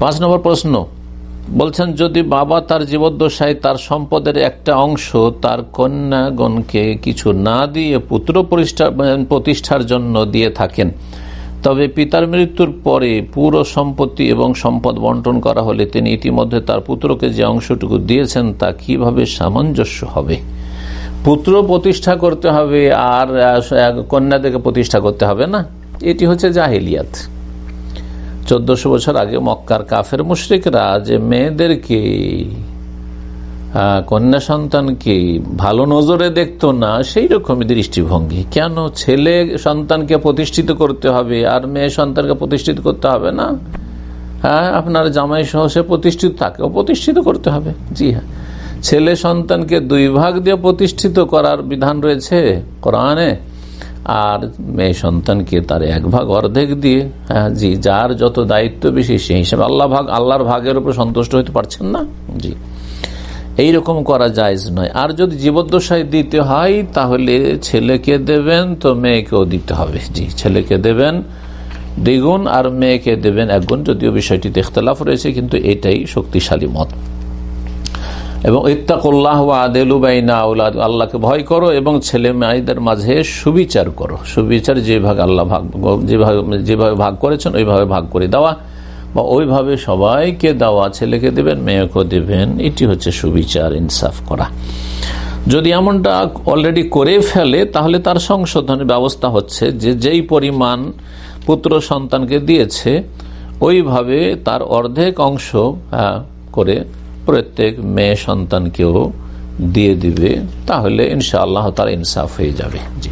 পাঁচ নম্বর প্রশ্ন, বলছেন, যদি বাবা তার জীবদ্দশায় তার সম্পদের একটা অংশ তার কন্যাগণকে কিছু না দিয়ে পুত্র প্রতিষ্ঠার জন্য দিয়ে থাকেন, তবে পিতার মৃত্যুর পরে পুরো সম্পত্তি এবং সম্পদ বন্টন করা হলে তিনি ইতিমধ্যে তার পুত্রকে যে অংশটুকু দিয়েছেন তা কীভাবে সামঞ্জস্য হবে? পুত্র প্রতিষ্ঠা করতে হবে আর কন্যাদেরকে প্রতিষ্ঠা করতে হবে না? এটি হচ্ছে জাহিলিয়াত। চোদ্দশো বছর আগে মক্কার কাফের মুশ্রিকরা যে মেয়েদেরকে কন্যা সন্তানকে ভালো নজরে দেখতো না সেই রকমই দৃষ্টিভঙ্গি। কেন ছেলে সন্তানকে প্রতিষ্ঠিত করতে হবে আর মেয়ে সন্তানকে প্রতিষ্ঠিত করতে হবে না? হ্যাঁ আপনার জামাই সহ সে প্রতিষ্ঠিত থাকে প্রতিষ্ঠিত করতে হবে। জি হ্যাঁ। ছেলে সন্তানকে দুই ভাগ দিয়ে প্রতিষ্ঠিত করার বিধান রয়েছে কোরআনে। আর মেয়ে সন্তানকে তার এক ভাগ অর্ধেক দিয়ে হ্যাঁ জি, যার যত দায়িত্ব বেশি, সেই হিসাবে আল্লাহ ভাগ, আল্লাহর ভাগের উপর সন্তুষ্ট হইতে পারছেন না? জি। এই রকম করা যায় নয়। আর যদি জীবদ্দশায় দিতে হয়, তাহলে ছেলেকে দেবেন, তো মেয়েকেও দিতে হবে। জি, ছেলেকে দেবেন, দ্বিগুণ, আর মেয়েকে দেবেন একগুণ, যদিও বিষয়টিতে ইখতলাফ রয়েছে, কিন্তু এটাই শক্তিশালী মত। এবং ইত্তাকুল্লাহ আদেলুবাইনা আল্লাহকে ভয় করো এবং ছেলে মেয়েদের মাঝে সুবিচার করো। সুবিচার যেভাবে আল্লাহ ভাগ, যেভাবে যেভাবে ভাগ করেছেন, ওইভাবে ভাগ করে দেওয়া বা ওইভাবে সবাইকে দেওয়া, ছেলেকে দেবেন মেয়েকে দেবেন, এটি হচ্ছে সুবিচার, ইনসাফ করা। যদি এমনটা অলরেডি করে ফেলে, তাহলে তার সংশোধনের ব্যবস্থা হচ্ছে যে যেই পরিমাণ পুত্র সন্তানকে দিয়েছে, ওইভাবে তার অর্ধেক অংশ করে প্রত্যেক মেয়ে সন্তানকেও দিয়ে দিবে তাহলে ইনশাআল্লাহ তার ইনসাফ হয়ে যাবে। জি।